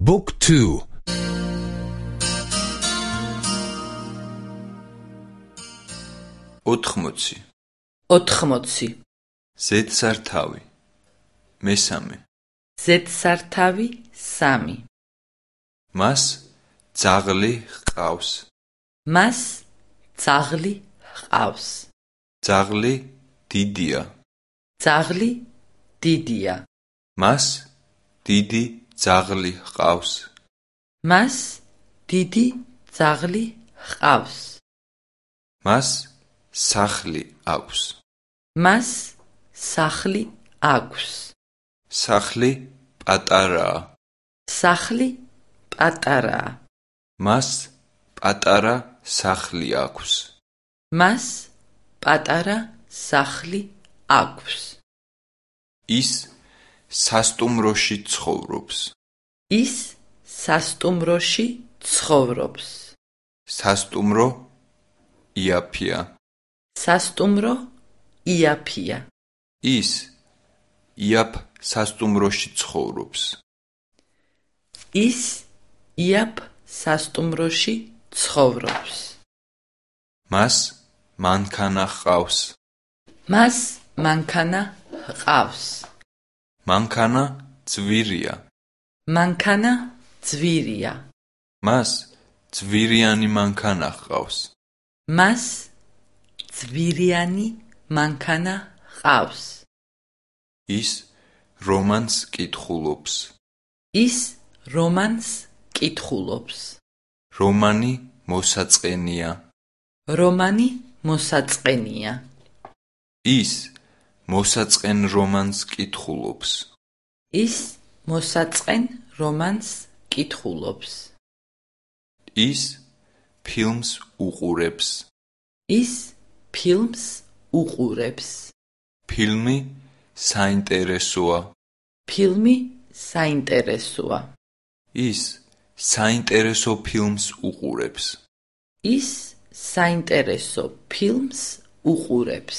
Book 2 80 80 ზედსართავი. მესამე. ზედსართავი 3 მას ძაღლი ჰყავს. მას ძაღლი ჰყავს. ძაღლი დიდია. ძაღლი დიდია. მას დიდი ძაღლი ჰყავს. მას დიდი ძაღლი ჰყავს. მას სახლი აქვს. მას სახლი აქვს. სახლი პატარაა. სახლი პატარაა. მას პატარა სახლი აქვს. მას პატარა სახლი აქვს. ის სასტუმროში ცხოვრობს. ის სასტუმროში ცხოვრობს. სასტუმრო იაფია. სასტუმრო იაფია. ის იაფ სასტუმროში ცხოვრობს. ის იაფ სასტუმროში ცხოვრობს. მას მანქანა ჰყავს. მას მანქანა ჰყავს მანქანა ძვირია. მანქანა ძვირია. მას ძვირიანი მანქანა ჰყავს. მას ძვირიანი მანქანა ჰყავს. ის რომანს კითხულობს. ის რომანს კითხულობს. რომანი მოსაწყენია. რომანი მოსაწყენია. ის მოსაწყენ რომანს კითხულობს. ის მოსაწყენ რომანს კითხულობს. ის ფილმს უყურებს. ის ფილმს უყურებს. ფილმი საინტერესოა. ფილმი საინტერესოა. ის საინტერესო ფილმს უყურებს. ის საინტერესო ფილმს უყურებს